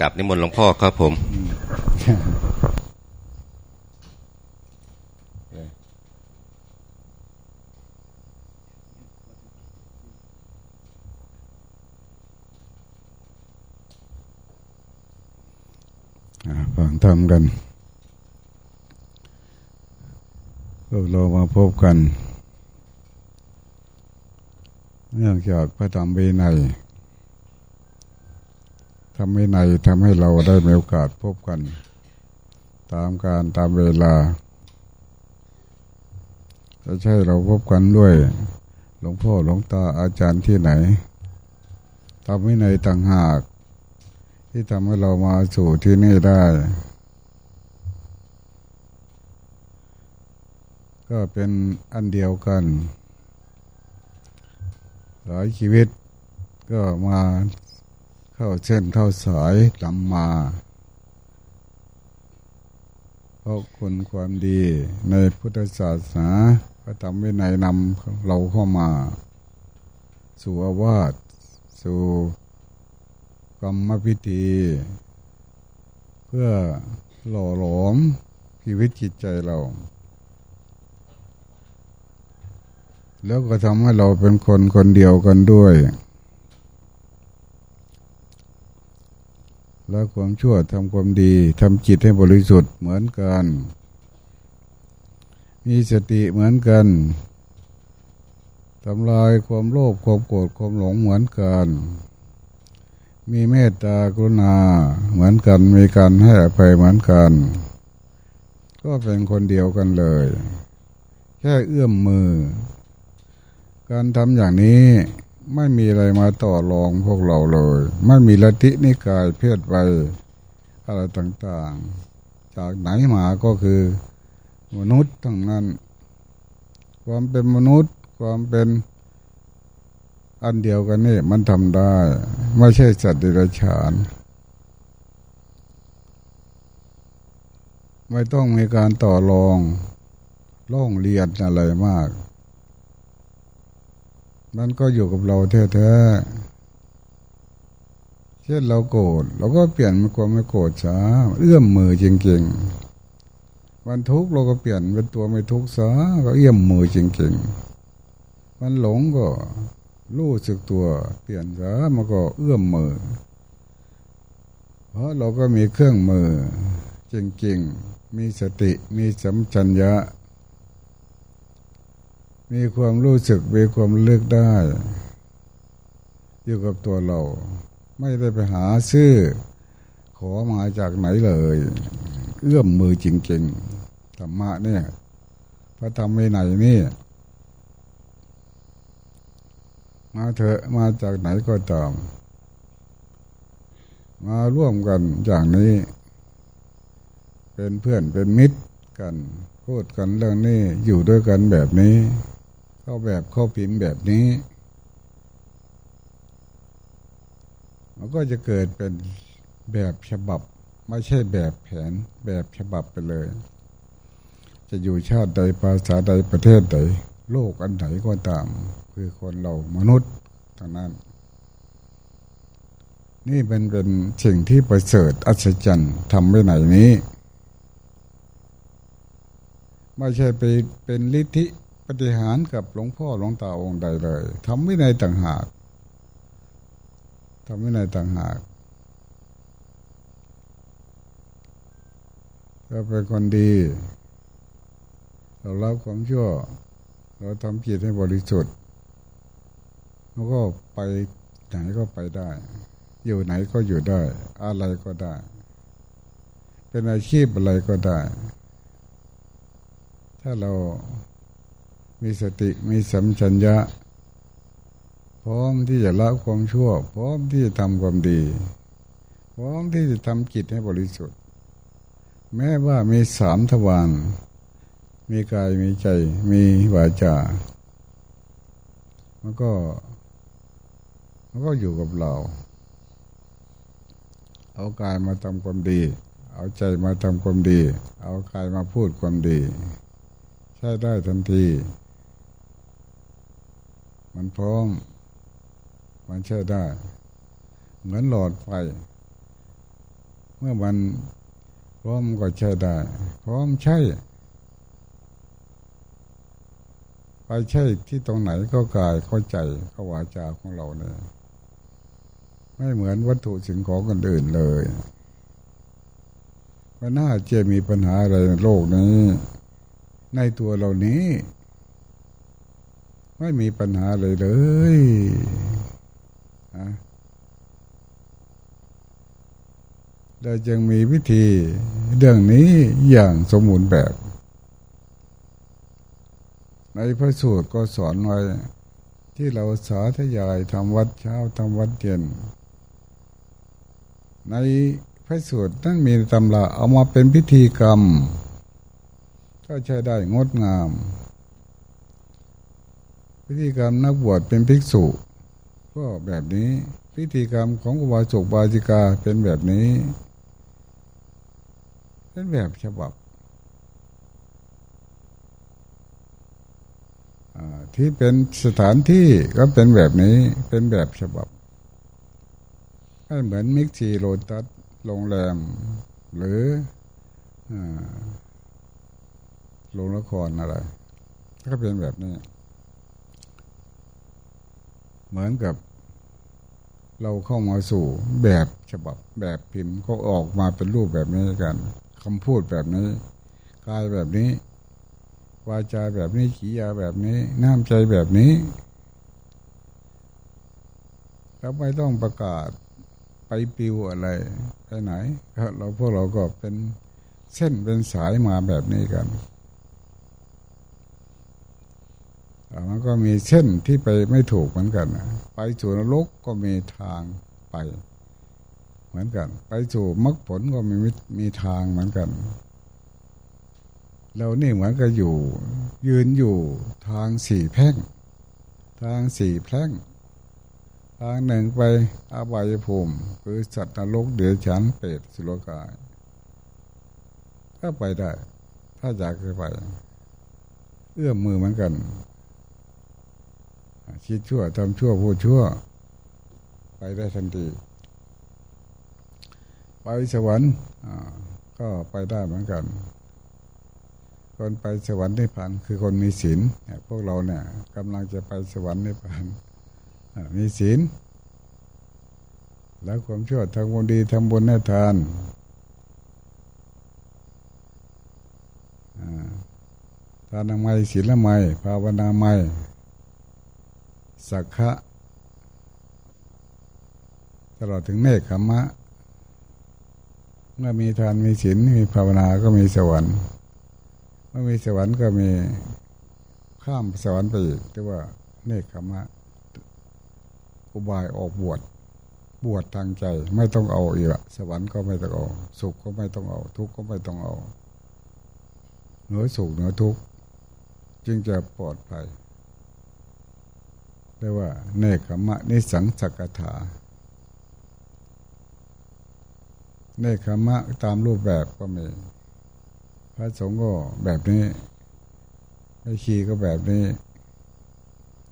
กับนิมนต์หลวงพ่อครับผมฟังทำกันพวกเรามาพบกัน เนื่องจากพระธรรมวินัย ทำวินัยทำให้เราได้มีโอกาสพบกัน ตามการตามเวลาจะใช่เราพบกันด้วย หลวงพ่อหลวงตาอาจารย์ที่ไหนทำวินัยต่างหาก ที่ทำให้เรามาสู่ที่นี่ได้ ก็เป็นอันเดียวกัน หลายชีวิตก็มา เข้าเส้นเข้าสายลำมาเพราะคุณความดีในพุทธศาสนาพระธรรมวินัยนำเราเข้ามา สู่อาวาสสู่กรรมพิธี เพื่อหล่อหลอมชีวิตจิตใจเรา แล้วก็ทำให้เราเป็นคนคนเดียวกันด้วย ล้วความชั่วทำความดีทำจิตให้บริสุทธิ์เหมือนกัน มีสติเหมือนกันทำลายความโลภความโกรธความหลงเหมือนกัน มีเมตตากรุณาเหมือนกัน มีการให้อภัยเหมือนกัน ก็เป็นคนเดียวกันเลย แค่เอื้อมมือ การทำอย่างนี้ ไม่มีอะไรมาต่อรองพวกเราเลย ไม่มีลัทธินิกายเพศไปอะไรต่างๆ จากไหนมาก็คือมนุษย์ทั้งนั้น ความเป็นมนุษย์ความเป็นอันเดียวกันนี่มันทำได้ ไม่ใช่สัตว์เดรัจฉาน ไม่ต้องมีการต่อรองล่องเรียนอะไรมาก มันก็อยู่กับเราแท้ๆเช่นเราโกรธเราก็เปลี่ยนเป็นความไม่โกรธช้าเอื้อมมือจริงๆมันทุกข์เราก็เปลี่ยนเป็นตัวไม่ทุกข์ซะก็เอื้อมมือจริงๆมันหลงก็รู้สึกตัว เปลี่ยนซะมันก็เอื้อมมือ เพราะเราก็มีเครื่องมือจริงๆมีสติมีสัมชัญญะ มีความรู้สึกมีความเลือกได้ อยู่กับตัวเรา ไม่ได้ไปหาซื้อ ขอมาจากไหนเลย เอื้อมมือจริงๆธรรมะเนี่ยพระธรรมวินัยนี่ มาเถอะมาจากไหนก็ตาม มาร่วมกันอย่างนี้ เป็นเพื่อนเป็นมิตรกันพูดกันเรื่องนี้อยู่ด้วยกันแบบนี้ เข้าแบบเข้าผินแบบนี้ มันก็จะเกิดเป็นแบบฉบับ ไม่ใช่แบบแผนแบบฉบับไปเลย จะอยู่ชาติใดภาษาใดประเทศใดโลกอันไหนก็ตาม คือคนเรามนุษย์ทั้งนั้น นี่เป็นเป็นสิ่งที่ประเสริฐอัศจรรย์ทำไว้ไหนนี้ ไม่ใช่ไปเป็นลิทธิ ปฏิหารกับหลวงพ่อหลวงตาองค์ใดเลยทำวินัยต่างหากทำวินัยต่างหากเราเป็นคนดี เราเละความชั่ว เราทำจิตให้บริสุทธิ์แล้วก็ไปไหนก็ไปได้ อยู่ไหนก็อยู่ได้ อะไรก็ได้ เป็นอาชีพอะไรก็ได้ ถ้าเรา มีสติมีสัมชัญญะ พร้อมที่จะละความชั่ว พร้อมที่จะทำความดี พร้อมที่จะทำจิตให้บริสุทธิ์ แม้ว่ามีสามทวารมีกายมีใจ มีวาจามันก็มันก็อยู่กับเรา เอากายมาทำความดี เอาใจมาทำความดี เอากายมาพูดความดี ใช้ได้ทันที มันพร้อม มันใช้ได้ เหมือนหลอดไฟ เมื่อมันพร้อมก็ใช้ได้ พร้อมใช้ไปใช่ที่ตรงไหนก็กายเข้าใจเข้าวาจาของเราเนี่ยไม่เหมือนวัตถุสิ่งของกันอื่นเลยว่าน่าจะมีปัญหาอะไรในโลกนี้ ในตัวเรานี้ ไม่มีปัญหาเลยเลยเราจึงมีวิธีเรื่องนี้อย่างสมบูรณ์แบบ ในพระสูตรก็สอนไว้ ที่เราสาธยายทำวัดเช้าทำวัดเย็น ในพระสูตรนั้นมีตำราเอามาเป็นพิธีกรรม ก็ใช้ได้งดงาม พิธีกรรมนักบวชเป็นภิกษุก็แบบนี้พิธีกรรมของอุบาสกบาจิกาเป็นแบบนี้ เป็นแบบฉบับที่เป็นสถานที่ก็เป็นแบบนี้เป็นแบบฉบับให้เหมือนมิกซีโรตัสโรงแรม หรือโรงละครอะไร ก็เป็นแบบนี้ เหมือนกับ เราเข้ามาสู่แบบฉบับแบบพิมพ์ก็ออกมาเป็นรูปแบบนี้กันคำพูดแบบนี้กายแบบนี้วาจาแบบนี้ขียาแบบนี้ น้ำใจแบบนี้แล้วไม่ต้องประกาศไปปิวอะไรไปไหนเราพวกเราก็เป็นเส้นเป็นสายมาแบบนี้กัน มันก็มีเส้นที่ไปไม่ถูกเหมือนกันไปสู่นรกก็มีทางไป เหมือนกัน ไปสู่มรรคผลก็มีมีทางเหมือนกันเรานี่เหมือนกับอยู่ ยืนอยู่ทางสี่แพ่ง ทางสี่แพ่ง ทางหนึ่งไปอาบายภูมิคือสัตว์นรกเดือดฉันเปรตสุรกาย ก็ไปได้ ถ้าอยากจะไป เอื้อมมือเหมือนกัน คิดชั่วทำชั่วพูดชั่ว ไปได้ทันที ไปสวรรค์ก็ไปได้เหมือนกัน คนไปสวรรค์นิพพานคือคนมีศีลพวกเราเนี่ยกำลังจะไปสวรรค์นิพพานมีศีลแล้วความชั่วทำบุญดีทำบุญให้ทานทานไมศีลไมภาวนาไม สักขะตลอดถึงเนคขมะ เมื่อมีทานมีศีลมีภาวนาก็มีสวรรค์ เมื่อมีสวรรค์ก็มีข้ามสวรรค์ไปอีกเรียกว่าเนคขมะ อุบายออกบวชบวชทางใจไม่ต้องเอาอีกละสวรรค์ก็ไม่ต้องเอา สุขก็ไม่ต้องเอา ทุกข์ก็ไม่ต้องเอาเหนือสุขเหนือทุกข์จึงจะปลอดภัย เรียกว่า เนคขมะนิสังสักถา เนคขมะตามรูปแบบก็มี พระสงฆ์ก็แบบนี้ไอชีก็แบบนี้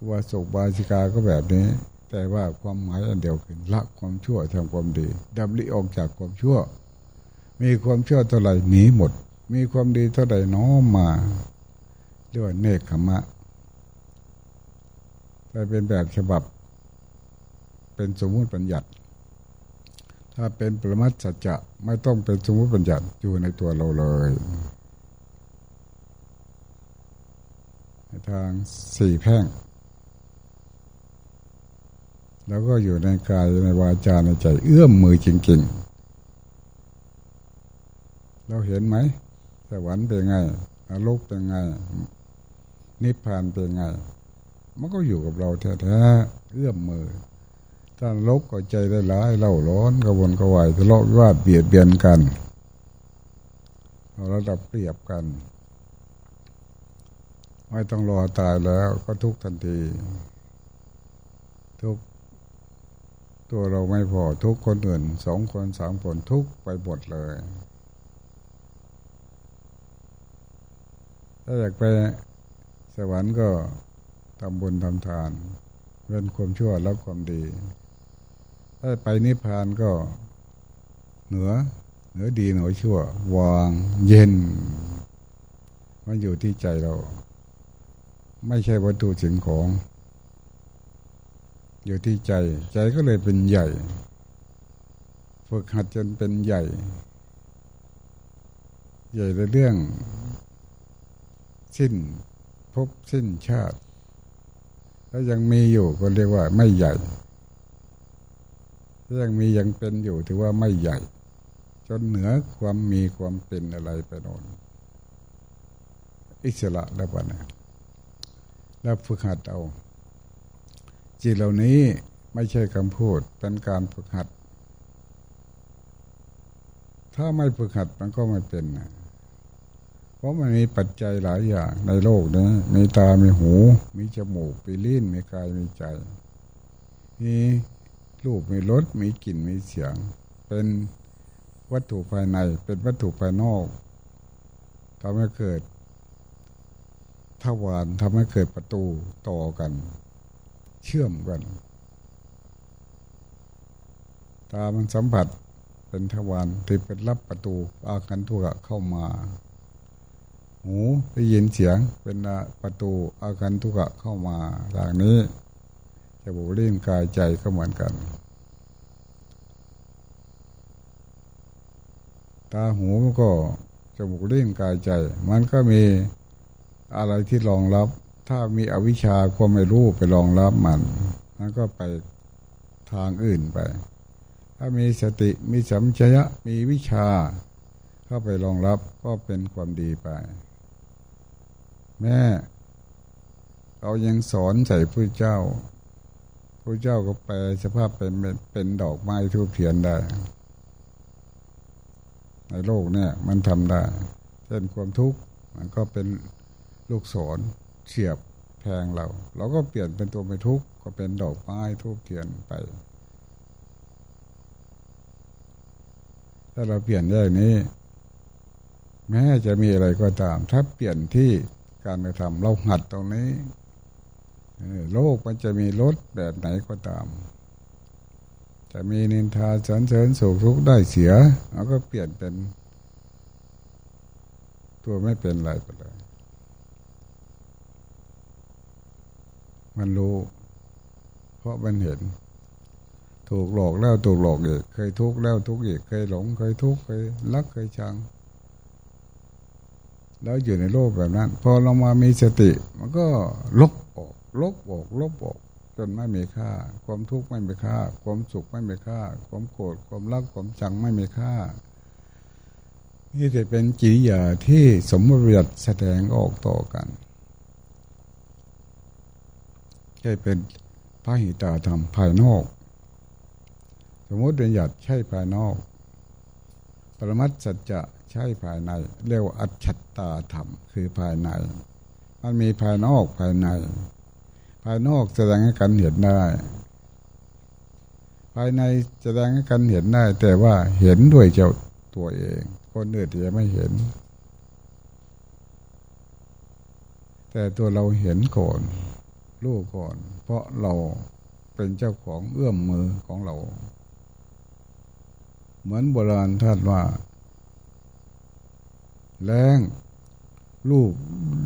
วาสุบาสิกาก็แบบนี้ แต่ว่าความหมายอันเดียวกันละความชั่วทำความดีดำลิออกจากความชั่ว มีความชั่วเท่าไหร่หนีหมด มีความดีเท่าไหร่น้อมมาเรียกว่าเนคขมะ แต่เป็นแบบฉบับ เป็นสมมุติปัญญัติ ถ้าเป็นปรมัตสัจจะไม่ต้องเป็นสมมุติปัญญัติอยู่ในตัวเราเลยทางสี่แพ่ง แล้วก็อยู่ในกายในวาจาในใจ เอื้อมมือจริงๆ เราเห็นไหมสวรรค์เป็นไงนรกเป็นไง นิพพานเป็นไง มันก็อยู่กับเราแท้ๆเอื้อมมือถ้านรกก็ใจได้ร้ายเล่าร้อนกระวนกระวายทะเลาะวิวาเบียดเบียนกันเราระดับเปรียบกัน ไม่ต้องรอตายแล้วก็ทุกทันที ทุกตัวเราไม่พอทุกคนอื่นสองคนสามคนทุกไปหมดเลยถ้าอยากไปสวรรค์ก็ ทำบุญทำทานเว้นความชั่วแล้วความดี ถ้าไปนิพพานก็เหนือ เหนือดีเหนือชั่ว วางเย็นมันอยู่ที่ใจเรา ไม่ใช่วัตถุสิ่งของ อยู่ที่ใจ ใจก็เลยเป็นใหญ่ฝึกหัดจนเป็นใหญ่ ใหญ่ในเรื่อง สิ้นพบสิ้นชาติ แล้วยังมีอยู่ก็เรียกว่าไม่ใหญ่ยังมียังเป็นอยู่ถือว่าไม่ใหญ่ จนเหนือความมีความเป็นอะไรไปโน่นอิสระแล้วปะเนี่ยแล้วฝึกหัดเอาจิตเหล่านี้ไม่ใช่คำพูดเป็นการฝึกหัด ถ้าไม่ฝึกหัดมันก็ไม่เป็นนะ เพราะมันมีปัจจัยหลายอย่างในโลกนี้มีตา มีหู มีจมูกมีลิ้นมีกาย มีใจ มีรูป มีรส มีกลิ่น มีเสียง เป็นวัตถุภายใน เป็นวัตถุภายนอกทำให้เกิดทวารทำให้เกิดประตูต่อกัน เชื่อมกัน ตามันสัมผัสเป็นทวารที่เป็นรับประตูอาการทุกะเข้ามา หูได้ยินเสียงเป็นประตูอาการทุกะเข้ามาอย่างนี้จมูกลิ้นกายใจก็เหมือนกัน ตาหูมันก็จมูกลิ้นกายใจ มันก็มีอะไรที่รองรับ ถ้ามีอวิชชาความไม่รู้ไปรองรับมัน มันก็ไปทางอื่นไป ถ้ามีสติมีสัมชยะมีวิชา เข้าไปรองรับก็เป็นความดีไป แม่เรายังสอนใส่ผู้เจ้าพระเจ้าก็แปลสภาพเป็นเป็นดอกไม้ทูบเทียนได้ ในโลกเนี่ยมันทำได้ เช่นความทุกข์มันก็เป็นลูกศรเฉียบแทงเรา เราก็เปลี่ยนเป็นตัวไม่ทุกข์ก็เป็นดอกไม้ทูบเทียนไป ถ้าเราเปลี่ยนอย่างนี้ แม้จะมีอะไรก็ตาม ถ้าเปลี่ยนที่ การกระทำเราหัดตรงนี้โลกมันจะมีรสแบบไหนก็ตาม จะมีนินทาสรรเสริญสุขทุกข์ได้เสียเราก็เปลี่ยนเป็น ตัวไม่เป็นไรไปเลย มันรู้ เพราะมันเห็น ถูกหลอกแล้วถูกหลอกอีกเคยทุกข์แล้วทุกข์อีกเคยหลง เคยทุกข์เคยรักเคยชัง แล้วอยู่ในโลกแบบนั้น พอเรามามีสติ มันก็ลบออกลบออกลบออกจนไม่มีค่า ความทุกข์ไม่มีค่า ความสุขไม่มีค่า ความโกรธความรักความจังไม่มีค่า นี่จะเป็นจิริยาที่สมบูรณ์แสดงออกต่อกันใช่เป็นพระหิตาธรรมภายนอก สมมติเป็นหยัดใช่ภายนอก ปรมัตสัจจะ ใช่ภายใน เรียกว่าอัจฉตาธรรม คือภายใน มันมีภายนอกภายใน ภายนอกแสดงให้กันเห็นได้ ภายในแสดงให้กันเห็นได้ แต่ว่าเห็นด้วยเจ้าตัวเอง คนอื่นจะไม่เห็น แต่ตัวเราเห็นก่อนรู้ก่อน เพราะเราเป็นเจ้าของเอื้อมมือของเรา เหมือนโบราณท่านว่า แรงลูก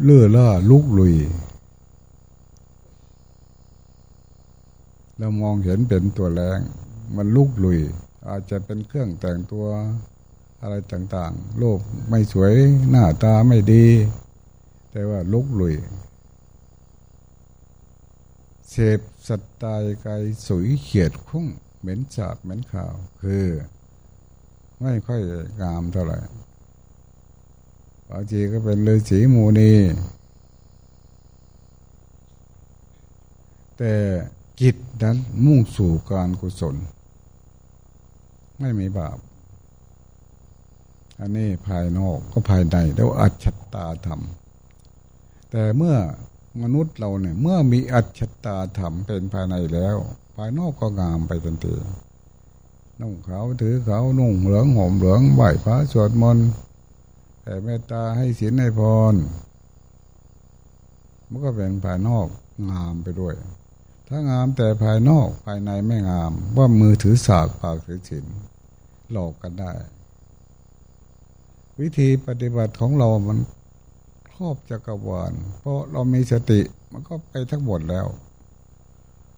เลื่อล่าลุกลุย เรามองเห็นเป็นตัวแรงมันลุกลุย อาจจะเป็นเครื่องแต่งตัวอะไรต่างๆ โลกไม่สวยหน้าตาไม่ดี แต่ว่าลุกลุยเสพสัตตายไกายสุยเขียดคุ้ง เหม็นสาบเหม็นข่าว คือ ไม่ค่อยงามเท่าไหร่ บางทีก็เป็นเลยสีมูนีแต่จิตนั้นมุ่งสู่การกุศล ไม่มีบาป อันนี้ภายนอกก็ภายในแล้วอัจฉตาธรรม แต่เมื่อมนุษย์เราเนี่ย เมื่อมีอัจฉตาธรรมเป็นภายในแล้ว ภายนอกก็งามไปทันทีนุ่งขาวถือขาวนุ่งเหลืองห่มเหลืองไหวพระสวดมนต์ แต่เมตตาให้ศีลให้พรมันก็เป็นภายนอกงามไปด้วย ถ้างามแต่ภายนอกภายในไม่งาม ว่ามือถือสากปากถือฉินหลอกกันได้ วิธีปฏิบัติของเรามันครอบจักรวาลเพราะเรามีสติมันก็ไปทั้งหมดแล้ว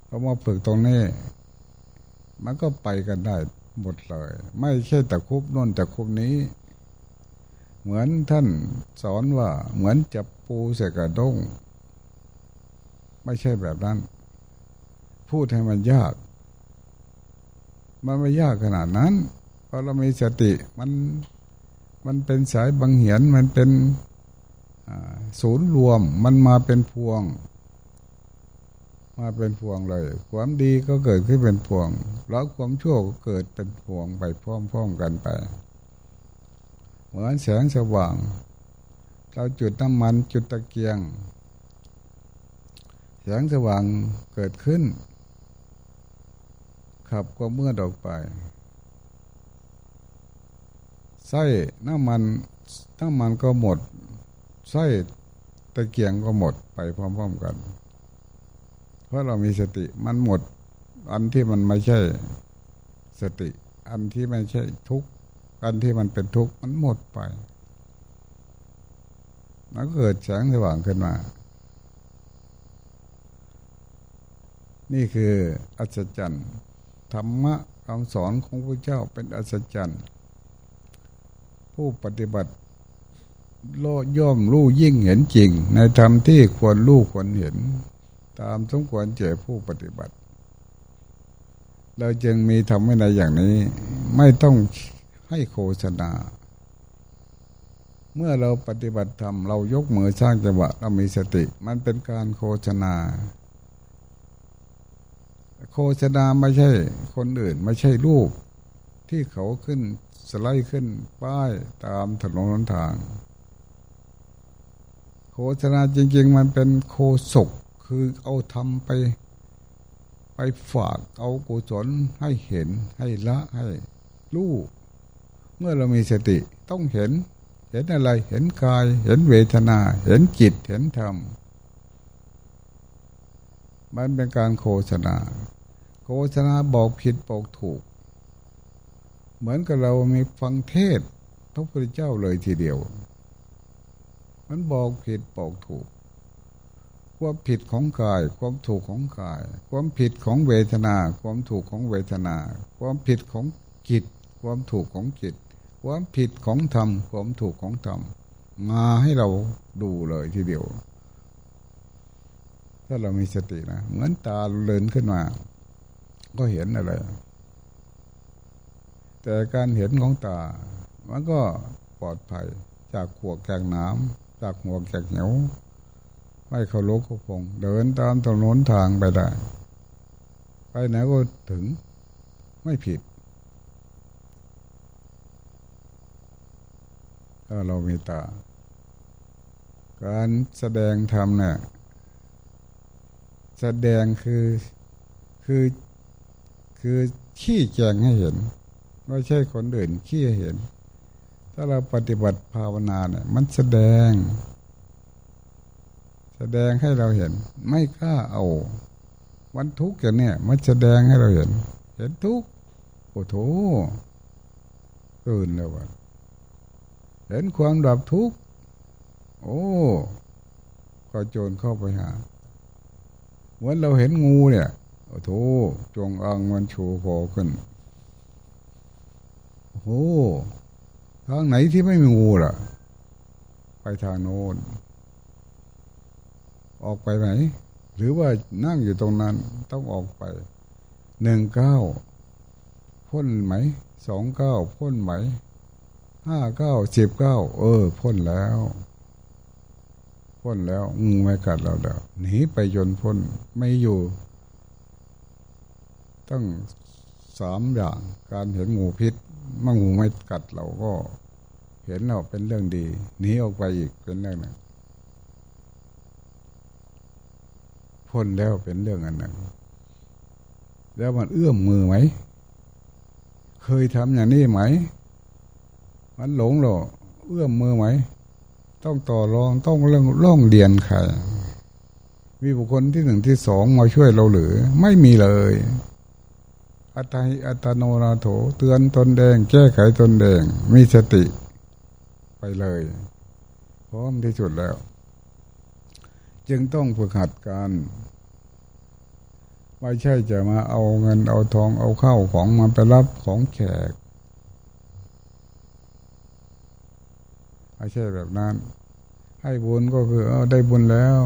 เรามาฝึกตรงนี้ มันก็ไปกันได้หมดเลย ไม่ใช่แต่คุบน่นแต่คุบนี้ เหมือนท่านสอนว่าเหมือนจับปูเสกระด้ง ไม่ใช่แบบนั้น พูดให้มันยาก มันไม่ยากขนาดนั้นพอเรามีสติมันมันเป็นสายบังเหียนมันเป็นศูนย์รวมมันมาเป็นพวง มาเป็นพวงเลย ความดีก็เกิดขึ้นเป็นพวง แล้วความชั่วก็เกิดเป็นพวงไปพร้อมๆกันไป เหมือนแสงสว่าง เราจุดน้ำมันจุดตะเกียง แสงสว่างเกิดขึ้น ขับความมืดออกไปไส้น้ำมันน้ำมันก็หมดไส้ตะเกียงก็หมดไปพร้อมๆกัน เพราะเรามีสติมันหมด อันที่มันไม่ใช่สติ อันที่ไม่ใช่ทุก อันที่มันเป็นทุกข์มันหมดไปแล้วเกิดแสงสว่างขึ้นมา นี่คืออัศจรรย์ธรรมะคำสอนของพระเจ้าเป็นอัศจรรย์ผู้ปฏิบัติโลย่อมรู้ยิ่งเห็นจริง ในธรรมที่ควรรู้ควรเห็น ตามสมควรเจผู้ปฏิบัติ เราจึงมีทำไม่ในอย่างนี้ ไม่ต้อง ให้โฆษณา เมื่อเราปฏิบัติธรรมเรายกมือสร้างจังหวะเรามีสติ มันเป็นการโฆษณา โฆษณาไม่ใช่คนอื่นไม่ใช่ลูกที่เขาขึ้นสไลด์ขึ้นป้ายตามถนนทาง โฆษณาจริง ๆ มันเป็นโคศกคือเอาทำไปไปฝากเอากุศลให้เห็นให้ละให้รู้ เมื่อเรามีสติต้องเห็น เห็นอะไร เห็นกาย เห็นเวทนา เห็นจิต เห็นธรรม มันเป็นการโฆษณา โฆษณาบอกผิดบอกถูก เหมือนกับเรามีฟังเทศพระพุทธเจ้าเลยทีเดียว มันบอกผิดบอกถูกความผิดของกาย ความถูกของกาย ความผิดของเวทนา ความถูกของเวทนา ความผิดของจิต ความถูกของจิต ความผิดของธรรมความถูกของธรรมมาให้เราดูเลยทีเดียว ถ้าเรามีสตินะเหมือนตาเลินขึ้นมา ก็เห็นอะไร แต่การเห็นของตา มันก็ปลอดภัยจากขวกแกงน้ำจากหัวแกงเหนียวไม่เขาลุกเขาพง เดินตามถนนทางไปได้ ไปไหนก็ถึงไม่ผิด ถ้าเรามีตา การแสดงธรรมเนี่ยแสดงคือคือคือขี้แจงให้เห็น ไม่ใช่คนอื่นขี้เห็น ถ้าเราปฏิบัติภาวนาเนี่ยมันแสดง แสดงให้เราเห็น ไม่กล้าเอาวันทุกข์อย่างเนี้ยมันแสดงให้เราเห็น เห็นทุกข์โอ้โถตื่นแล้ววะ เห็นความดับทุกข์ โอ้ ก็โจรเข้าไปหา เหมือนเราเห็นงูเนี่ยโอ้โถจงอังมันโชว์คอขึ้น โอ้ทางไหนที่ไม่มีงูล่ะ ไปทางโน้น ออกไปไหน หรือว่านั่งอยู่ตรงนั้นต้องออกไปหนึ่งเก้าพ่นไหมสองเก้าพ่นไหม ห้าเก้าสิบเก้าเออพ่นแล้วพ่นแล้วงูไม่กัดเราแล้วหนีไปยนพ่นไม่อยู่ต้องสามอย่างการเห็นงูพิษมื่งูไม่กัดเราก็เห็นเราเป็นเรื่องดีหนีออกไปอีกเป็นเรื่องหนึ่งพ้นแล้วเป็นเรื่องอันหนึ่งแล้วมันเอื้อมมือไหม เคยทำอย่างนี้ไหม มันหลงหรอเอื้อมมือไหม ต้องต่อรองต้องเรื่องร่องเรียนใครมีบุคคลที่หนึ่งที่สองมาช่วยเราหรือ ไม่มีเลย อัตหิอัตโนนาโถ เตือนตนแดง แก้ไขตนแดง มีสติ ไปเลยพร้อมที่สุดแล้ว จึงต้องฝึกหัดการไม่ใช่จะมาเอาเงินเอาทองเอาเข้าของมาไปรับของแขก ไม่ใช่แบบนั้น ให้บุญก็คือ เอาได้บุญแล้ว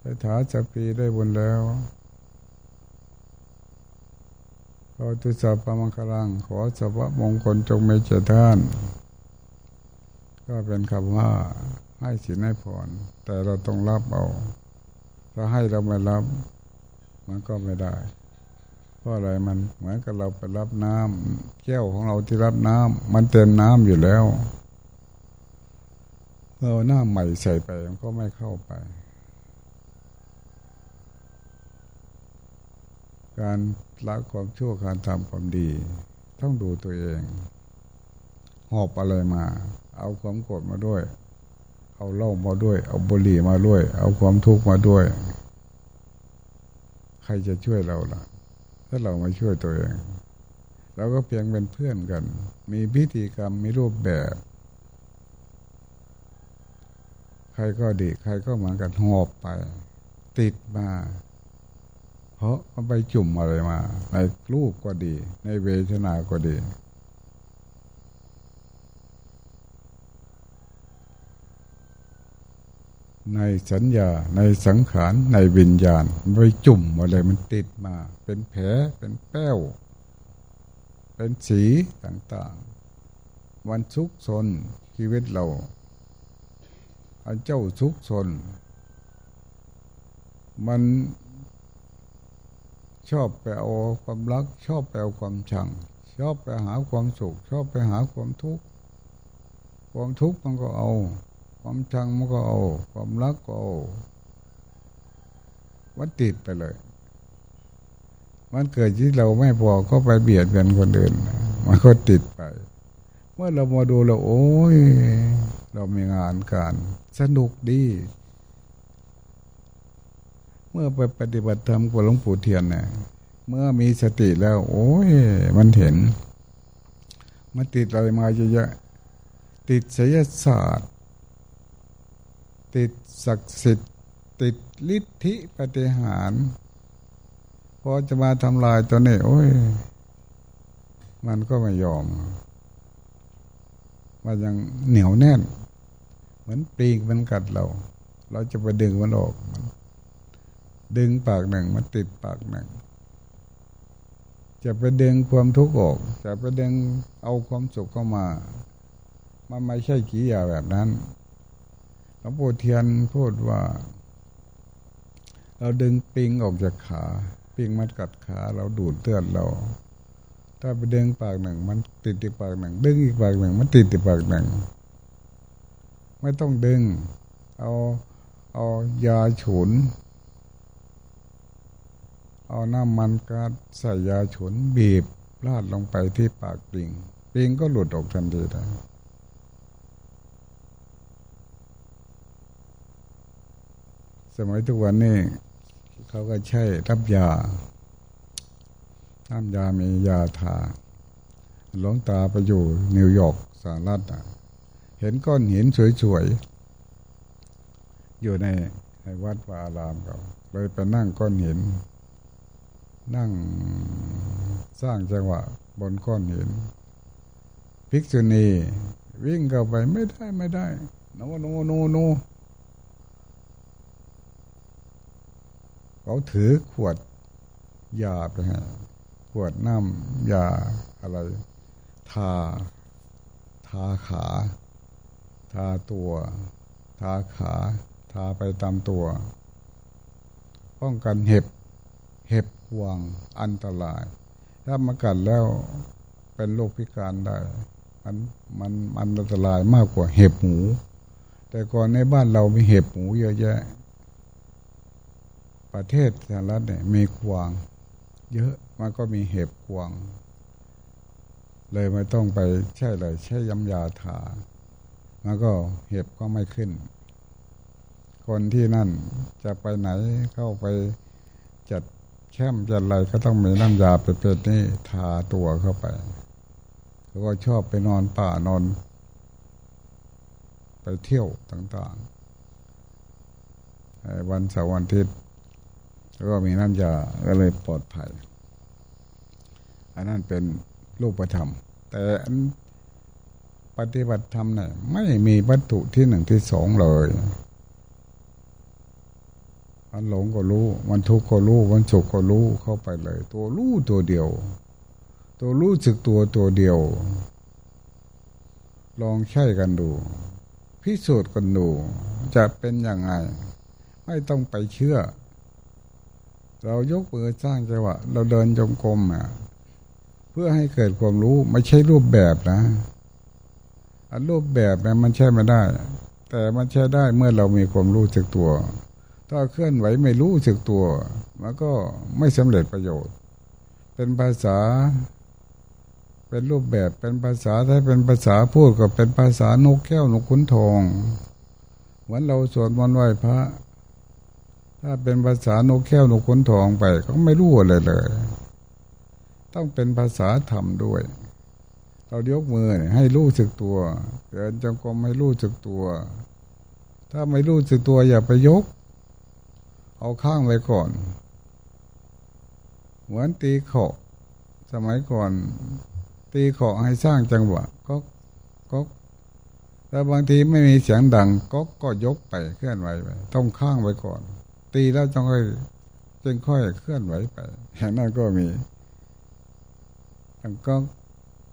ไปถาจะปีได้บุญแล้วขอตุสัพพมังคลัง ขอสัพพมงคลจงมีเจท่าน ก็เป็นคำว่าให้สินให้พรแต่เราต้องรับเอา ถ้าให้เราไม่รับ มันก็ไม่ได้ เพราะอะไรมันเหมือนกับเราไปรับน้ำแก้วของเราที่รับน้ำมันเต็มน้ำอยู่แล้ว เราหน้าใหม่ใส่ไปมันก็ไม่เข้าไป การละความชั่วการทำความดี ต้องดูตัวเอง หอบอะไรมา เอาความโกรธมาด้วย เอาเล่ามาด้วย เอาบุหรี่มาด้วย เอาความทุกข์มาด้วย ใครจะช่วยเราล่ะ ถ้าเราไม่ช่วยตัวเองเราก็เพียงเป็นเพื่อนกัน มีพิธีกรรมมีรูปแบบ ใค รก็ดี ใครก็เหมือนกันหอบไป ติดมา เพราะมันไปจุ่มอะไรมา ในรูปก็ดี ในเวทนาก็ดี ในสัญญาในสังขาร ในวิญญาณไปจุ่มอะไรมันติดมา เป็นแผลเป็นแป้ว เป็นสีต่างๆ วันทุกซนชีวิตเรา อันเจ้าทุกซนมันชอบไปเอาความรัก ชอบไปเอาความชัง ชอบไปหาความสุข ชอบไปหาความทุกข์ความทุกข์มันก็เอา ความชังมันก็เอา ความรักก็เอามันติดไปเลย มันเกิดที่เราไม่พอก็ไปเบียดกันคนอื่นมันก็ติดไป เมื่อเรามาดูเราโอ้ย เรามีงานการ สนุกดี เมื่อไปปฏิบัติธรรมกับหลวงปู่เทียนเนี่ยเมื่อมีสติแล้ว โอ้ย มันเห็น มันติดอะไรมาเยอะๆติดศิลศาสตร์ ติดศักดิ์สิทธิ์ ติดฤทธิปฏิหารพอจะมาทำลายตัวนี้ โอ้ย มันก็ไม่ยอม มันยังเหนียวแน่น มือนปีกมันกัดเรา เราจะไปดึงมันออกมัน ดึงปากหนึ่งมันติดปากหนึ่ง จะไปดึงความทุกข์ออก จะไปดึงเอาความสุขเข้ามา มันไม่ใช่กิยาแบบนั้นหลวงปู่เทียนพูดว่า เราดึงปิงออกจากขาปิงมันกัดขาเราดูดเลือดเรา ถ้าไปดึงปากหนึ่ง มันติดอีกปากหนึ่ง ดึงอีกปากหนึ่ง มันติดอีกปากหนึ่ง ไม่ต้องดึง เอาเอายาฉุน เอาน้ำมันกาดใส่ยาฉุนบีบลาดลงไปที่ปากปิงปิงก็หลุดออกทันทีได้สมัยทุกวันนี้เขาก็ใช้รับยาน้ำยามียาทาหลวงตาไปอยู่นิวยอร์กสหรัฐอะ เห็นก้อนหินสวยๆ อยู่ในในวัดวาอารามเขาเลยไปนั่งก้อนหิน นั่งสร้างจังหวะบนก้อนหินภิกษุณีวิ่งเข้าไปไม่ได้ไม่ได้โนโนโนโนเขาถือขวดยาไปให้ขวดน้ำยาอะไร ทา ทาขา ทาตัว ทาขา ทาไปตามตัว ป้องกันเห็บ เห็บวางอันตราย ถ้ามากัดแล้วเป็นโรคพิการได้มันมันอันตรายมากกว่าเห็บหมู แต่ก่อนในบ้านเรามีเห็บหมูเยอะแยะ ประเทศสหรัฐเนี่ยมีกวาง เยอะมันก็มีเห็บกวาง เลยไม่ต้องไปใช่เลย ใช้ยำยาทา แล้วก็เห็บก็ไม่ขึ้น คนที่นั่นจะไปไหนเข้าไปจัดแช่มจัดอะไรก็ต้องมีน้ำยาเปรตๆนี่ทาตัวเข้าไปแล้วก็ชอบไปนอนป่านอน ไปเที่ยวต่างๆ วันเสาร์วันอาทิตย์แล้วก็มีน้ำยาก็เลยปลอดภัย อันนั้นเป็นรูปธรรม แต่ ปฏิบัติธรรมเนี่ยไม่มีวัตถุที่หนึ่งที่สองเลยมันหลงก็รู้ มันทุกข์ก็รู้ มันสุขก็รู้เข้าไปเลย ตัวรู้ตัวเดียว ตัวรู้สึกตัวตัวเดียว ลองใช้กันดู พิสูจน์กันดู จะเป็นยังไง ไม่ต้องไปเชื่อ เรายกมือสร้างจังหวะเราเดินจงกรมอะเพื่อให้เกิดความรู้ไม่ใช่รูปแบบนะ อันรูปแบบนี่ยมันใช่ไม่ได้ แต่มันใช้ได้เมื่อเรามีความรู้สึกตัว ถ้าเคลื่อนไหวไม่รู้สึกตัวมันก็ไม่สำเร็จประโยชน์ เป็นภาษา เป็นรูปแบบเป็นภาษาถ้าเป็นภาษาพูดก็เป็นภาษานกแก้วนกขุนทองเหมือนเราสวดมนต์ไหว้พระ ถ้าเป็นภาษานกแก้วนกขุนทองไป ก็ไม่รู้อะไรเลย ต้องเป็นภาษาธรรมด้วย เรายกมือให้รู้สึกตัวเดินจงกรมให้รู้สึกตัว ถ้าไม่รู้สึกตัวอย่าไปยก เอาข้างไว้ก่อน เหมือนตีเขาสมัยก่อน ตีเขาให้สร้างจังหวะก็ก็แต่บางทีไม่มีเสียงดังก็ก็ยกไปเคลื่อนไหวไปต้องข้างไว้ก่อน ตีแล้วจงค่อยจึงค่อยเคลื่อนไหวไปอย่างนั้นก็มีก็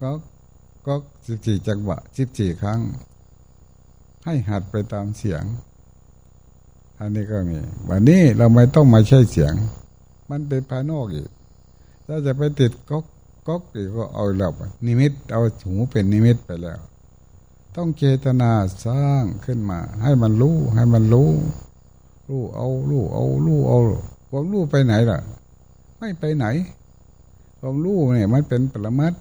ก็ ก็สิบสี่จังหวะสิบสี่ครั้ง ให้หัดไปตามเสียง อันนี้ก็มีวันนี้เราไม่ต้องมาใช้เสียง มันเป็นภายนอกอีกถ้าจะไปติดก๊อกก๊อกอีกก็เอาแล้วนิมิตเอาหูเป็นนิมิตไปแล้ว ต้องเจตนาสร้างขึ้นมา ให้มันรู้ให้มันรู้รู้เอารู้เอารู้เอาความรู้ไปไหนล่ะ ไม่ไปไหนความรู้เนี่ยมันเป็นปรมัตถ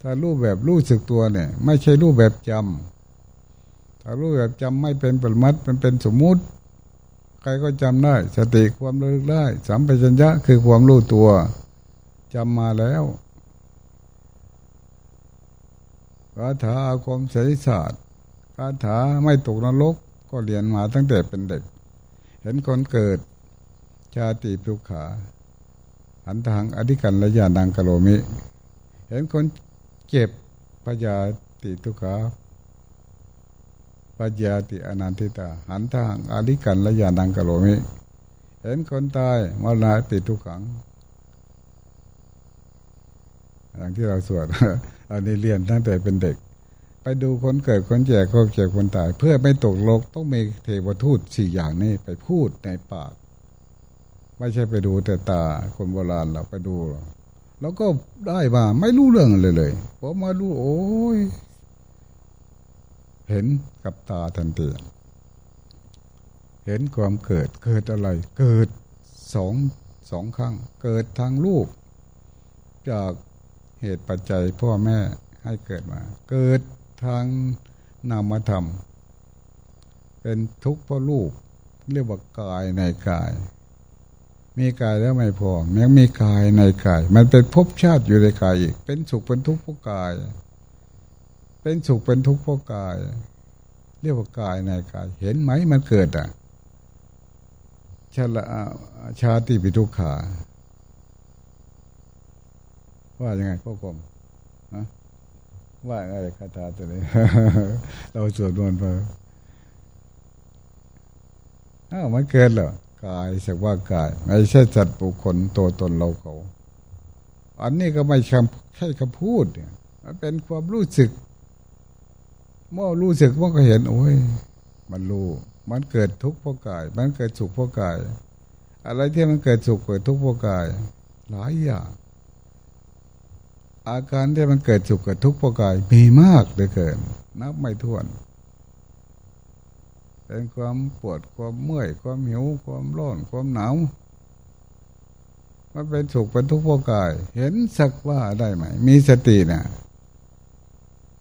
ถ้ารูปแบบรู้สึกตัวเนี่ย ไม่ใช่รูปแบบจำถ้ารูปแบบจำไม่เป็นปรมัตมันเป็นสมมุติ ใครก็จำได้ สติความระลึกได้สัมปชัญญะคือความรู้ตัวจำมาแล้วคาถาอาคมใสศาสตร์คาถาไม่ตกนรกก็เรียนมาตั้งแต่เป็นเด็ก เห็นคนเกิดชาติปุขา อันทางอธิกันระยานังกะโลมิ เห็นคน เจ็บปยาติทุกขาปัญญาติอนันติตา หันทางอริกันและยานังกะโลมิ เห็นคนตายมรณะติทุกขังอย่างที่เราสวดอันนี้เรียนตั้งแต่เป็นเด็ก ไปดูคนเกิดคนแก่คนเจ็บคนตาย เพื่อไม่ตกโลกต้องมีเทวทูตสี่อย่างนี้ไปพูดในปาก ไม่ใช่ไปดูแต่ตาคนโบราณเราไปดู แล้วก็ได้มาไม่รู้เรื่องเลยเลยพอมารู้โอ้ย เห็นกับตาทันทีเห็นความเกิดเกิดอะไร เกิดสองสองครั้ง เกิดทางลูก จากเหตุปัจจัยพ่อแม่ให้เกิดมา เกิดทางนามธรรม เป็นทุกข์เพราะลูก เรียกว่ากายในกาย มีกายแล้วไม่พอยังมีกายในกาย มันเป็นภพชาติอยู่ในกายอีก เป็นสุขเป็นทุกข์เพราะกาย เป็นสุขเป็นทุกข์เพราะกาย เรียกว่ากายในกาย เห็นไหมมันเกิดอะชาละชาติปิทุกขาว่ายังไงพ่อกรมว่าอะไรคาถาตัวนี้ เราสวดมนต์ไปอ้าวมันเกิดเหรอ กายสักว่ากายไม่ใช่จัดบุคคลตัวตนเราเขา อันนี้ก็ไม่คำแค่คำพูดเนี่ยมันเป็นความรู้สึก เมื่อรู้สึกมันก็เห็นโอ้ยมันรู้มันเกิดทุกข์เพราะกาย มันเกิดสุขเพราะกาย อะไรที่มันเกิดสุขเกิดทุกข์เพราะกาย หลายอย่างอาการที่มันเกิดสุขเกิดทุกข์เพราะกายมีมากเหลือเกินนับไม่ถ้วน เป็นความปวดความเมื่อยความหิวความร้อนความหนาวมันเป็นสุขเป็นทุกข์พกกาย เห็นสักว่าได้ไหม มีสตินะ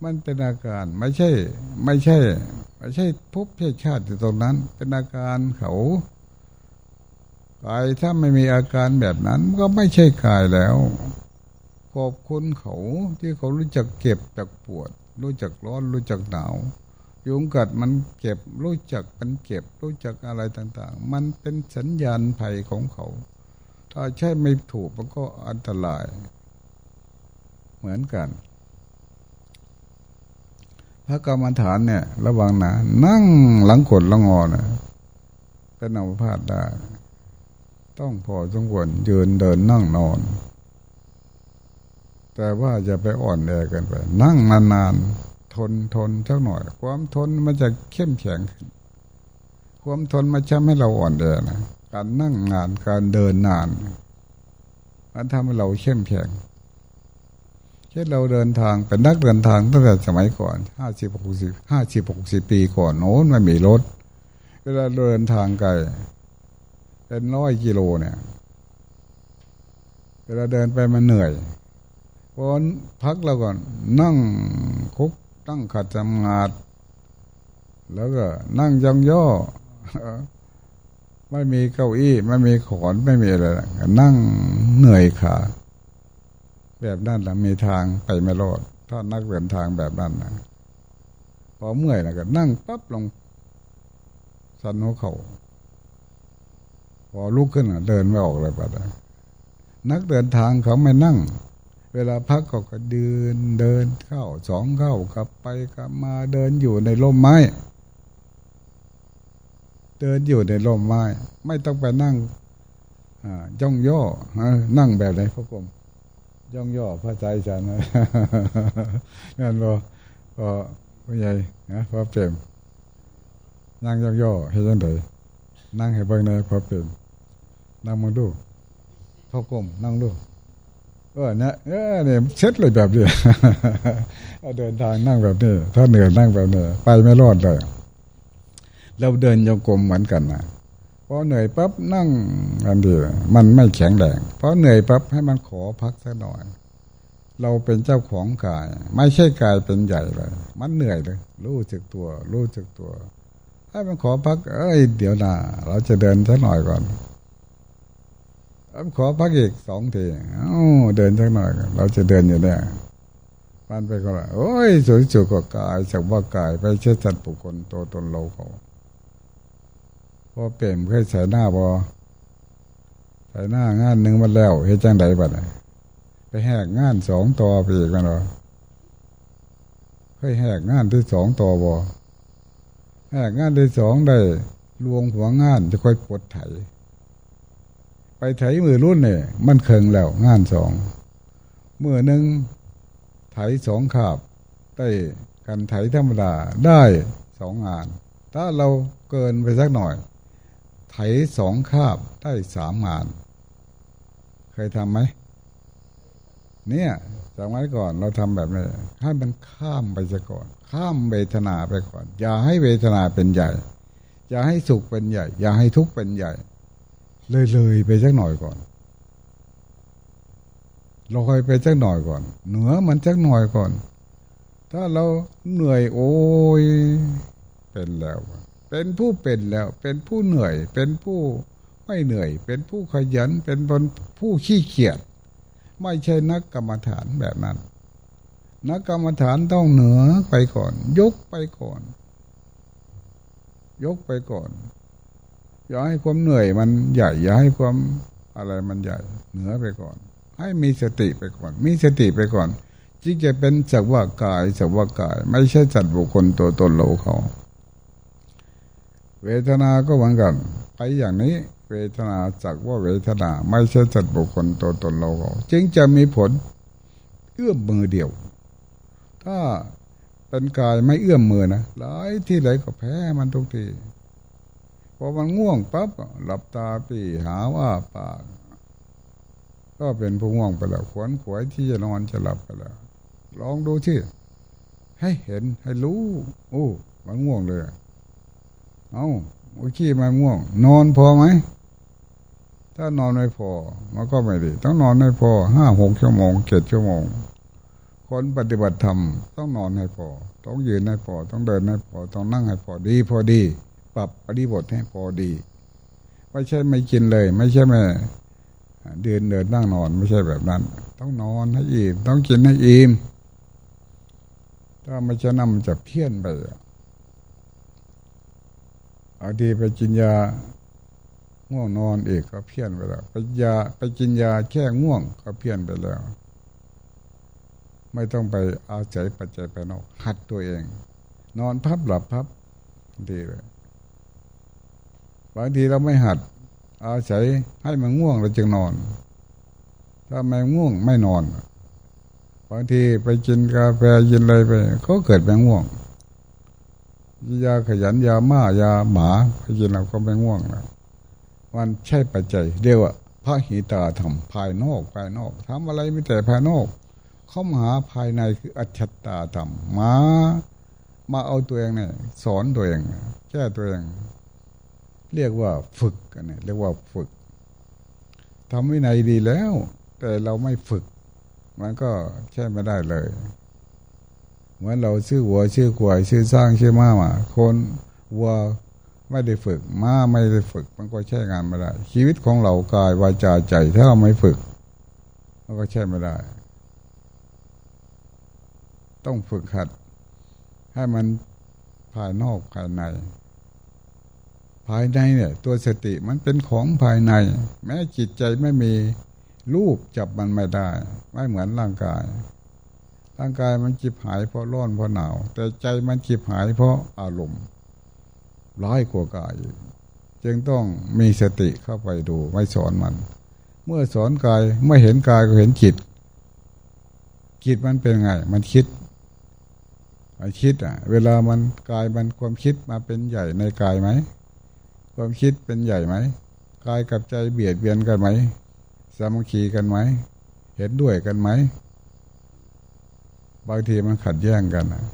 มันเป็นอาการไม่ใช่ ไม่ใช่ ไม่ใช่พบใช่ชาติอยู่ตรงนั้น เป็นอาการเขากายถ้าไม่มีอาการแบบนั้นก็ไม่ใช่กายแล้วขอบคุณเขาที่เขารู้จักเก็บจากปวด รู้จักร้อนรู้จักหนาว ยุงกัดมันเก็บรู้จักมันเก็บรู้จักอะไรต่าง ๆ มันเป็นสัญญาณภัยของเขา ถ้าใช่ไม่ถูกมันก็อันตราย เหมือนกัน พระกรรมฐานเนี่ย ระวังนะนั่งหลังกดละงอนะเป็นอัมพาตได้ ต้องพอสมควรยืนเดินนั่งนอน แต่ว่าจะไปอ่อนแอกันไป นั่งนานๆ ทนทนสักหน่อย ความทนมันจะเข้มแข็งขึ้นความทนมันจะไม่เราอ่อนแอนะการนั่งนานการเดินนานมันทำให้เราเข้มแข็งเช่นเราเดินทางเป็นนักเดินทางตั้งแต่สมัยก่อนห้าสิบหกสิบห้าสิบหกสิบปีก่อนโน้นไม่มีรถเวลาเดินทางไกลเป็นร้อยกิโลเนี่ยเวลาเดินไปมันเหนื่อยพอพักเราก่อนนั่งคุก ตั้งขัดจำงาด แล้วก็นั่งยองย่อไม่มีเก้าอี้ไม่มีขอนไม่มีอะไรนั่งเหนื่อยขาแบบนั้นแหละมีทางไปไม่รอดถ้านักเดินทางแบบนั้นนะพอเมื่อยนะก็นั่งปั๊บลงสันหัวเขาพอลุกขึ้นเดินไม่ออกเลยปะนักเดินทางเขาไม่นั่ง เวลาพักก็ก็เดินเดินเข้าสองเข้ากลับไปกลับมาเดินอยู่ในร่มไม้ เดินอยู่ในร่มไม้ ไม่ต้องไปนั่งย่องย่อนั่งแบบไหนพระกรมย่องย่อพระใจฉันนะงั้นรอพอผู้ใหญ่นะพอเปรมนั่งย่องย่อให้ยังไงนั่งให้เบิ่งในพอเปรมนั่งมาดูพอกลมนั่งดู เออเนี่ยเออเนี่ยเช็ดเลยแบบนี้เดินทางนั่งแบบนี้ ถ้าเหนื่อยนั่งแบบนี้ไปไม่รอดเลยเราเดินโยกลมเหมือนกันนะพอเหนื่อยปั๊บนั่งอันเดียมันไม่แข็งแรงพอเหนื่อยปั๊บให้มันขอพักสักหน่อย เราเป็นเจ้าของกาย ไม่ใช่กายเป็นใหญ่เลย มันเหนื่อยเลย รู้จักตัว รู้จักตัว ให้มันขอพัก เอ้ย เดี๋ยวนะเราจะเดินสักหน่อยก่อน ผมขอพักอีกสองทีเอาเดินสักหน่อย เราจะเดินอยู่เนี่ยมันไปก็ละโอ้ยสวยจุกก็กายสักว่ากาย ไปเชื่อจัดบุคคลตัวตนเราเขาพอเปลี่ยนเคยใส่หน้าบอใส่หน้างานหนึ่งมาแล้วเฮ็ดจังไดบัดไปแหกงานสองต่อไปอีกกันหรอเคยแหกงานที่สองต่อบอแหกงานที่สองได้ลวงหัวงานจะค่อยปวดไถ ไปไถมือรุ่นเนี่ยมันเคิงแล้วงานสองเมื่อหนึ่งไถสองขาบได้กันไถธรรมดาได้สองงาน ถ้าเราเกินไปสักหน่อย ไถสองคาบได้สามงาน เคยทำไหมเนี่ยสมัยก่อนเราทำแบบนี้ให้มันข้ามไปซะก่อน ข้ามเวทนาไปก่อน อย่าให้เวทนาเป็นใหญ่ อย่าให้สุขเป็นใหญ่ อย่าให้ทุกข์เป็นใหญ่ เลยเลยไปสักหน่อยก่อนลอยไปสักหน่อยก่อน เหนือมันสักหน่อยก่อน ถ้าเราเหนื่อยโอ้ยเป็นแล้ว เป็นผู้เป็นแล้ว เป็นผู้เหนื่อย เป็นผู้ไม่เหนื่อย เป็นผู้ขยัน เป็นคนผู้ขี้เกียจไม่ใช่นักกรรมฐานแบบนั้น นักกรรมฐานต้องเหนือไปก่อน ยกไปก่อน ยกไปก่อน อย่าให้ความเหนื่อยมันใหญ่อย่าให้ความอะไรมันใหญ่เหนือไปก่อน ให้มีสติไปก่อน มีสติไปก่อนจึงจะเป็นสักว่ากายสักว่ากาย ไม่ใช่จัดบุคคลตัวตนเราเขา เวทนาก็เหมือนกันไปอย่างนี้ เวทนาจากว่าเวทนา ไม่ใช่จัดบุคคลตัวตนเราจึงจะมีผลเอื้อมมือเดียว ถ้าเป็นกายไม่เอื้อมมือนะหลายที่ไหนก็แพ้มันทุกที พอมันง่วงปั๊บหลับตาปีหาว่าปาก ก็เป็นผู้ง่วงไปแล้วขวนขวยที่จะนอนจะหลับไปแล้วลองดูที่ให้เห็นให้รู้โอ้มันง่วงเลย เอาโอขี้มาง่วง นอนพอไหมถ้านอนไม่พอมันก็ไม่ดี ต้องนอนให้พอห้าหกชั่วโมงเจ็ดชั่วโมง คนปฏิบัติธรรมต้องนอนให้พอ ต้องยืนให้พอ ต้องเดินให้พอ ต้องนั่งให้พอดี พอดี ปรับปฏิบัติให้พอดี ไม่ใช่ไม่กินเลย ไม่ใช่ไม่เดินเดินนั่งนอนไม่ใช่แบบนั้น ต้องนอนให้อิ่มต้องกินให้อิ่มถ้าไม่ใช่นั่นมันจะเพี้ยนไปเอาดีไปกินยาง่วงนอนเอกก็เพี้ยนไปแล้วไปยาไปกินยาแค่ง่วงก็เพี้ยนไปแล้ว ไม่ต้องไปอาศัยปัจจัยภายนอกหัดตัวเอง นอนพับหลับพับดีเลย บางทีเราไม่หัด อาศัยให้มันง่วงเราจึงนอน ถ้าไม่ง่วงไม่นอน บางทีไปกินกาแฟยินอะไรไปก็เกิดแมงง่วงยาขยันยาม้ายาหมาไปกินเราก็ไม่ง่วงแล้วมันใช่ปัจจัยเรียกว่าพระหิตาธรรมภายนอกภายนอกทำอะไรไม่แต่ภายนอก เข้ามาหาภายในคืออัจฉตาธรรมมา มาเอาตัวเองเนี่ยสอนตัวเอง แก้ตัวเอง เรียกว่าฝึกกันเนี่ยเรียกว่าฝึกทำวินัยดีแล้ว แต่เราไม่ฝึก มันก็ใช่ไม่ได้เลยเหมือนเราชื่อวัวชื่อกวายชื่อสร้างชื่อม้ามาคนวัวไม่ได้ฝึกม้าไม่ได้ฝึก มันก็ใช้งานไม่ได้ ชีวิตของเรากายวาจาใจ ถ้าเราไม่ฝึก มันก็ใช่ไม่ได้ ต้องฝึกหัด ให้มันภายนอกภายใน ภายในเนี่ย ตัวสติมันเป็นของภายใน แม้จิตใจไม่มีรูปจับมันไม่ได้ ไม่เหมือนร่างกาย ร่างกายมันจิบหายเพราะร้อนเพราะหนาว แต่ใจมันจิบหายเพราะอารมณ์ร้ายกว่ากายจึงต้องมีสติเข้าไปดูไม่สอนมัน เมื่อสอนกายเมื่อเห็นกายก็เห็นจิตจิตมันเป็นไง มันคิดไอ้คิดอะ เวลามันกายมันความคิดมาเป็นใหญ่ในกายไหม ความคิดเป็นใหญ่ไหมกายกับใจเบียดเบียนกันไหมสามัคคีกันไหม เห็นด้วยกันไหม บางทีมันขัดแย้งกันนะ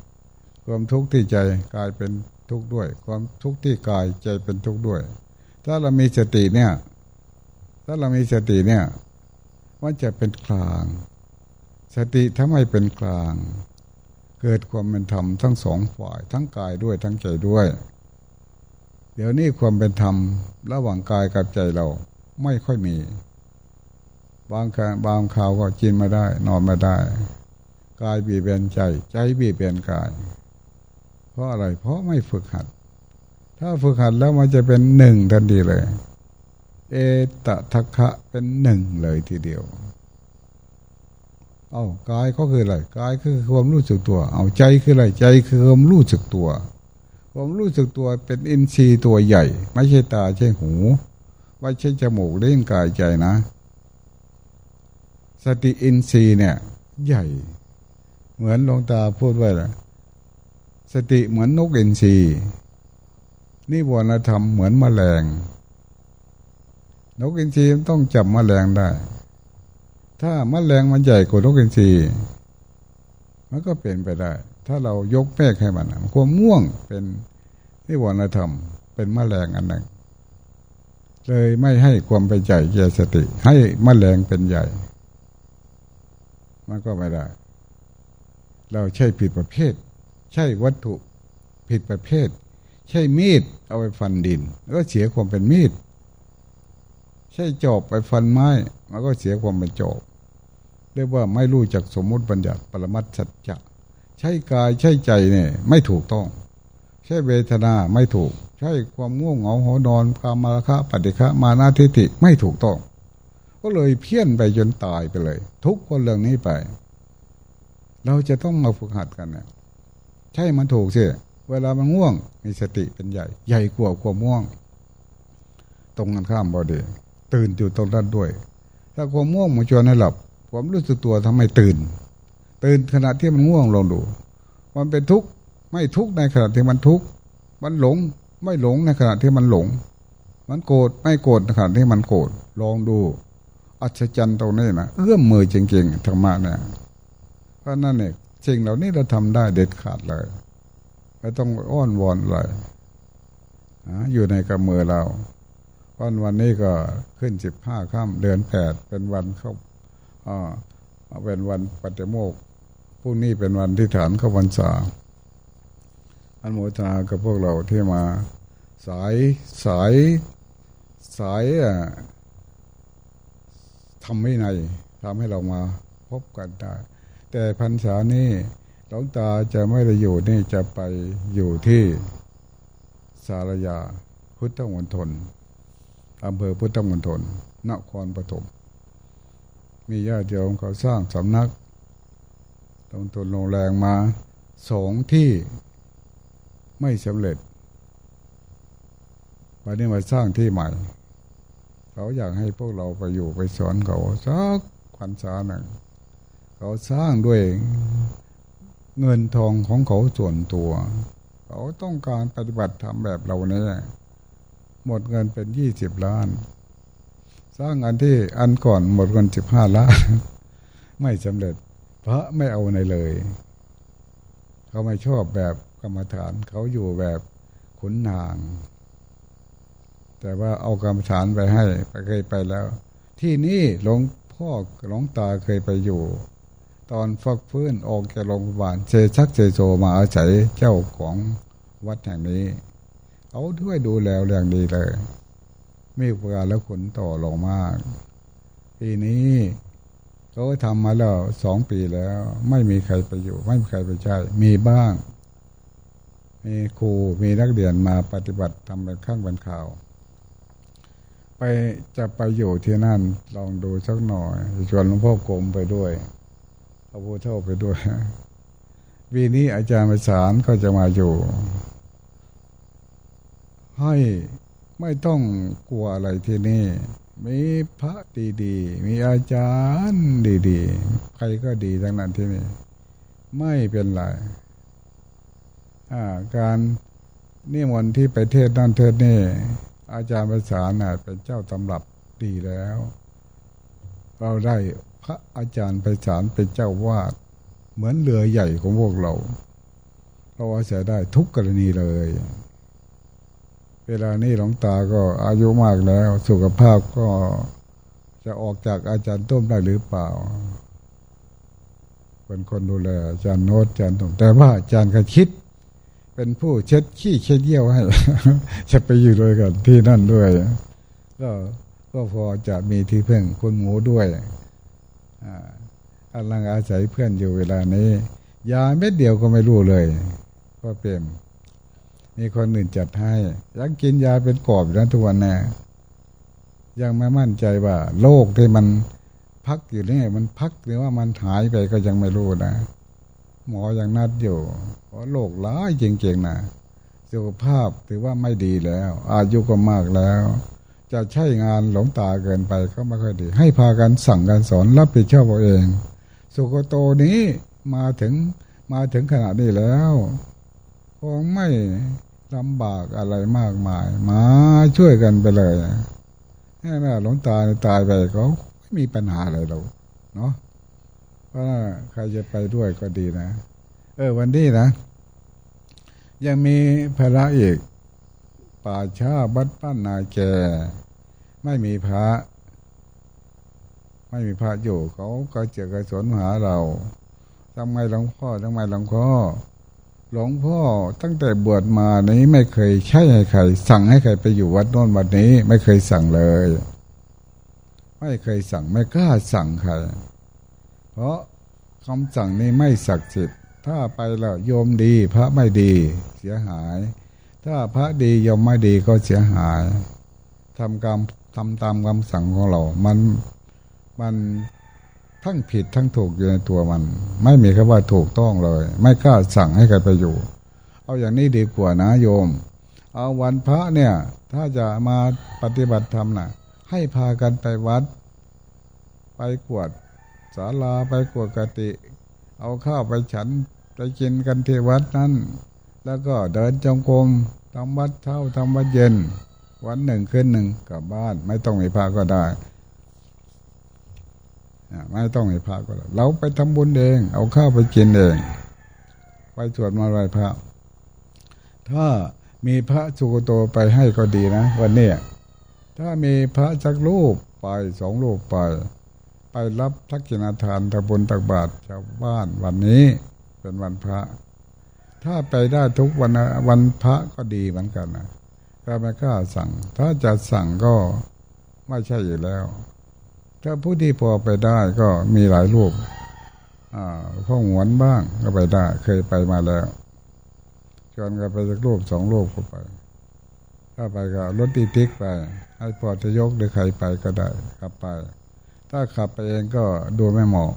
ความทุกข์ที่ใจกลายเป็นทุกข์ด้วย ความทุกข์ที่กายใจเป็นทุกข์ด้วย ถ้าเรามีสติเนี่ย ถ้าเรามีสติเนี่ยมันจะเป็นกลาง สติถ้าไมเป็นกลาง เกิดความเป็นธรรมทั้งสองฝ่าย ทั้งกายด้วยทั้งใจด้วย เดี๋ยวนี้ความเป็นธรรมระหว่างกายกับใจเราไม่ค่อยมี บางครั้งบางข่าวก็กินไม่ได้ นอนไม่ได้ กายบีบเบียนใจ ใจบีบเบียนกาย เพราะอะไร เพราะไม่ฝึกหัด ถ้าฝึกหัดแล้วมันจะเป็นหนึ่งทันทีเลย เอตทัคคะเป็นหนึ่งเลยทีเดียวเอากายก็คืออะไรกายคือความรู้สึกตัว เอาใจคืออะไรใจคือความรู้สึกตัว ความรู้สึกตัวเป็นอินทรีย์ตัวใหญ่ ไม่ใช่ตาใช่หูไม่ใช่จมูกเล่นกายใจนะ สติอินทรีย์เนี่ย ใหญ่ เหมือนหลวงตาพูดไว้ละสติเหมือนนกอินทรีย์นี่วรธรรมเหมือนมแมลง นกอินทรีย์ต้องจับมแมลงได้ ถ้ามแมลงมันใหญ่กว่านกอินทรีย์มันก็เป็นไปได้ ถ้าเรายกแป้กให้มันความม่วงเป็นนิวรณธรรม เป็นมแมลงอันหนึ่ง เลยไม่ให้ความไปใหญ่แก่สติ ให้มแมลงเป็นใหญ่ มันก็ไม่ได้ เราใช่ผิดประเภท ใช่วัตถุผิดประเภท ใช่มีดเอาไปฟันดิน ก็เสียความเป็นมีด ใช่จอบไปฟันไม้มันก็เสียความเป็นจอบเรียกว่าไม่รู้จักสมมุติบัญญัติปรมัตสัจจะ ใช่กายใช่ใจเนี่ยไม่ถูกต้อง ใช่เวทนาไม่ถูก ใช่ความง่วงเหงาหอนอนกามารคะปฏิฆะมานาทิฏฐิไม่ถูกต้อง ก็เลยเพี้ยนไปจนตายไปเลย ทุกคนเรื่องนี้ไป เราจะต้องมาฝึกหัดกันเนี่ยใช่มันถูกสิเวลามันง่วง มีสติเป็นใหญ่ ใหญ่กว่าความง่วง ตรงกันข้ามบอดีตื่นอยู่ตรงนั้นด้วย ถ้าความง่วงมันชวนให้หลับผมรู้สึกตัวทำไมตื่น ตื่นขณะที่มันง่วงลองดู มันเป็นทุกข์ไม่ทุกข์ในขณะที่มันทุกข์มันหลงไม่หลงในขณะที่มันหลง มันโกรธไม่โกรธในขณะที่มันโกรธลองดู อัศจรรย์ตรงนี้นะเอื้อมมือจริงๆธรรมะเนี่ยเพราะนั่นเองสิ่งเหล่านี้เราทำได้เด็ดขาดเลยไม่ต้องอ้อนวอนเลยอยู่ในกำมือเราวันวันนี้ก็ขึ้นสิบห้าค่ำเดือนแปดเป็นวันเข้าอ่าเป็นวันปฏิโมก พรุ่งนี้เป็นวันที่ฐานเข้าวันษาอันโมทนากับพวกเราที่มา สายสายสายอะทำไม่ในทำให้เรามาพบกันได้ แต่พรรษานี้หลวงตาจะไม่ได้อยู่นี่จะไปอยู่ที่สารยาพุทธมณฑลอำเภอพุทธมณฑลนครปฐมมีญาติโยมเขาสร้างสำนัก ลงทุนลงแรงมาสองที่ไม่สำเร็จวันนี้มาสร้างที่ใหม่ เขาอยากให้พวกเราไปอยู่ไปสอนเขาสักพรรษาหนึ่งเขาสร้างด้วยเงินทองของเขาส่วนตัว เขาต้องการปฏิบัติธรรมแบบเราเนี่ยหมดเงินเป็นยี่สิบล้าน สร้างอันที่อันก่อนหมดเงินสิบห้าล้าน ไม่สำเร็จ พระไม่เอาในเลย เขาไม่ชอบแบบกรรมฐาน เขาอยู่แบบขุนนาง แต่ว่าเอากรรมฐานไปให้ไปเคยไปแล้ว ที่นี่หลวงพ่อหลวงตาเคยไปอยู่ ตอนฟักฟื้นออกจากโรงพยาบาลเชชักเจโจมาอาศัยเจ้าของวัดแห่งนี้เขาด้วยดูแลเรื่องดีเลย มีประการแล้วขนต่อลงมากปีนี้ เขาทำมาแล้วสองปีแล้ว ไม่มีใครไปอยู่ ไม่มีใครไปใช้ มีบ้าง มีครูมีนักเรียนมาปฏิบัติทำเป็นข้างเป็นข่าว ไปจะไปอยู่ที่นั่นลองดูสักหน่อยชวนหลวงพ่อกรมไปด้วยพระพุทธเจ้าไปด้วยวีนี้อาจารย์ประสานก็จะมาอยู่ ให้ไม่ต้องกลัวอะไรที่นี่ มีพระดีๆ มีอาจารย์ดีๆ ใครก็ดีทั้งนั้นที่นี่ ไม่เป็นไรการนิมนต์ที่ไปเทศนั่นเทศนี่ อาจารย์ภาษาน่ะเป็นเจ้าตำรับดีแล้ว เราได้พระอาจารย์ภาษาเป็นเจ้าวาดเหมือนเรือใหญ่ของพวกเรา เราอาศัยได้ทุกกรณีเลย เวลานี้หลวงตาก็อายุมากแล้ว สุขภาพก็จะออกจากอาจารย์ต้มได้หรือเปล่า เป็นคนดูแลอาจารย์โน้ตอาจารย์ตรงแต่ว่าอาจารย์ก็คิด เป็นผู้เช็ดขี้เช็ดเยี่ยวให้ จะไปอยู่ด้วยกันที่นั่นด้วย ก็ก็พอจะมีที่เพื่อนคุณหมูด้วยอากำลังอาศัยเพื่อนอยู่เวลานี้ยาเม็ดเดียวก็ไม่รู้เลย ก็เป็น มีคนอื่นจัดให้ยังกินยาเป็นกอบอยู่นะทุกวันแน่ยังไม่มั่นใจว่า โรคที่มันพักอยู่นี่มันพักหรือว่ามันหายไปก็ยังไม่รู้นะ หมอยังนัดอยู่เพราะโรคร้ายจริงๆนะสุขภาพถือว่าไม่ดีแล้ว อายุก็มากแล้ว จะใช้งานหลงตาเกินไปก็ไม่ค่อยดี ให้พากันสั่งกันสอนรับผิดชอบเอาเอง สุขโตนี้มาถึงมาถึงขนาดนี้แล้ว คงไม่ลำบากอะไรมากมาย มาช่วยกันไปเลยแค่แม่หลงตาตายไปเขาไม่มีปัญหาอะไรเราเนาะเพราะใครจะไปด้วยก็ดีนะ เออ วันนี้นะ ยังมีพระอีก ป่าชาบัดปั้นนาแก ไม่มีพระ ไม่มีพระอยู่เขาก็เจอกระสนหาเราทำไมหลวงพ่อทำไมหลวงพ่อ หลวงพ่อตั้งแต่บวชมานี้ไม่เคยใช่ให้ใคร สั่งให้ใครไปอยู่วัดโน้นวัดนี้ ไม่เคยสั่งเลย ไม่เคยสั่งไม่กล้าสั่งใคร เพราะคำสั่งนี้ไม่ศักดิ์สิทธิ์ถ้าไปแล้วโยมดี พระไม่ดี เสียหาย ถ้าพระดีโยมไม่ดีก็เสียหายทำกรรมทำตามคำสั่งของเรา มันมัน ทั้งผิดทั้งถูกอยู่ในตัวมัน ไม่มีคำว่าถูกต้องเลย ไม่กล้าสั่งให้ใครไปอยู่ เอาอย่างนี้ดีกว่านะโยม เอาวันพระเนี่ย ถ้าจะมาปฏิบัติธรรมนะ่ะ ให้พากันไปวัด ไปกวดศาลาไปกวดกติ เอาข้าวไปฉันไปกินกันที่วัดนั้น แล้วก็เดินจงกรมทำวัดเช้าทำวัดเย็น วันหนึ่งขึ้นหนึ่งกลับบ้านไม่ต้องมีพาก็ได้ ไม่ต้องให้พระก็ได้เราไปทำบุญเอง เอาข้าวไปกินเอง ไปสวดมาไหว้พระ ถ้ามีพระสุกโตไปให้ก็ดีนะ วันนี้ถ้ามีพระจักรูปไปสองรูปไป ไปรับทักษิณาทานทบุญตักบาตรชาวบ้านวันนี้เป็นวันพระ ถ้าไปได้ทุกวันวันพระก็ดีเหมือนกันนะก็ไม่กล้าสั่ง ถ้าจะสั่งก็ไม่ใช่อยู่แล้ว ถ้าผู้ที่พอไปได้ก็มีหลายรูปอ่าพ่อหวนบ้างก็ไปได้ เคยไปมาแล้วชวนกันไปสักรูปสองรูปก็ไป ถ้าไปก็รถตีติ๊กไป ให้พอจะยกหรือใครไปก็ได้ขับไป ถ้าขับไปเองก็ดูไม่เหมาะ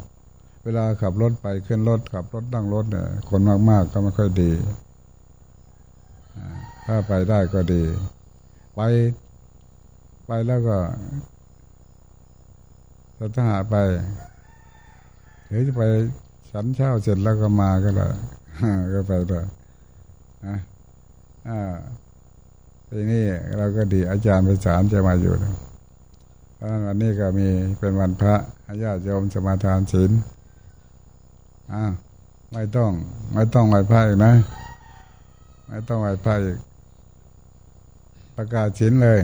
เวลาขับรถไปขึ้นรถขับรถนั่งรถเนี่ยคนมากๆก็ไม่ค่อยดีถ้าไปได้ก็ดี ไปไปแล้วก็ ถ้าหาไปหรือจะไปฉันเช้าเสร็จแล้วก็มาก็ได้ก็ไปได้นะอ่าทีนี้เราก็ดีอาจารย์ไปสารจะมาอยู่เพราะวันนี้ก็มีเป็นวันพระอาญาติโยมสมาทานศีลอ่าไม่ต้อง ไม่ต้องไหว้พระอีกนะ ไม่ต้องไหว้พระอีกประกาศศีลเลย